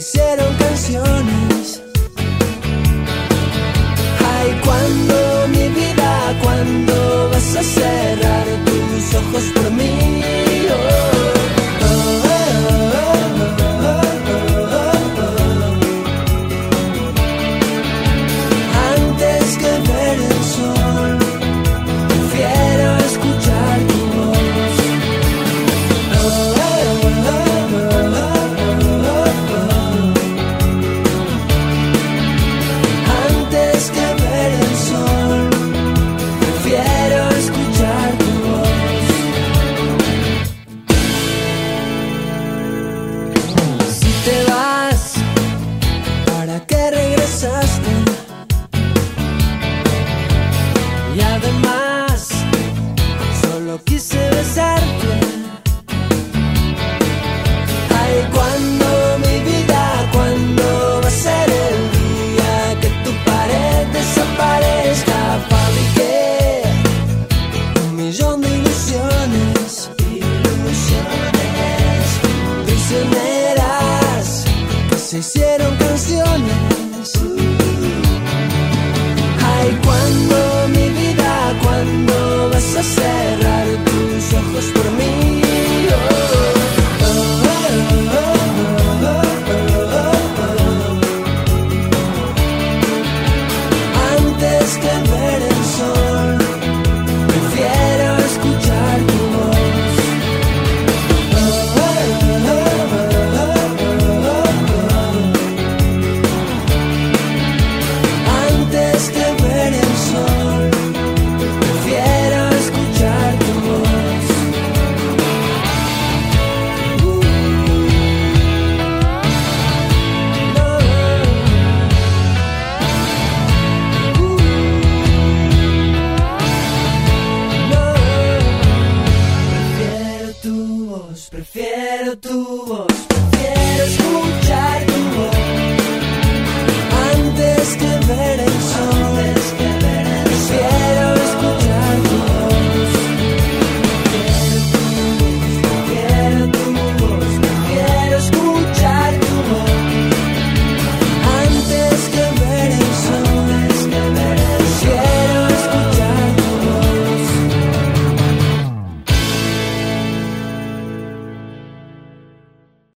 hicieron canción. Hicieron canciones. Prefiero tu voz.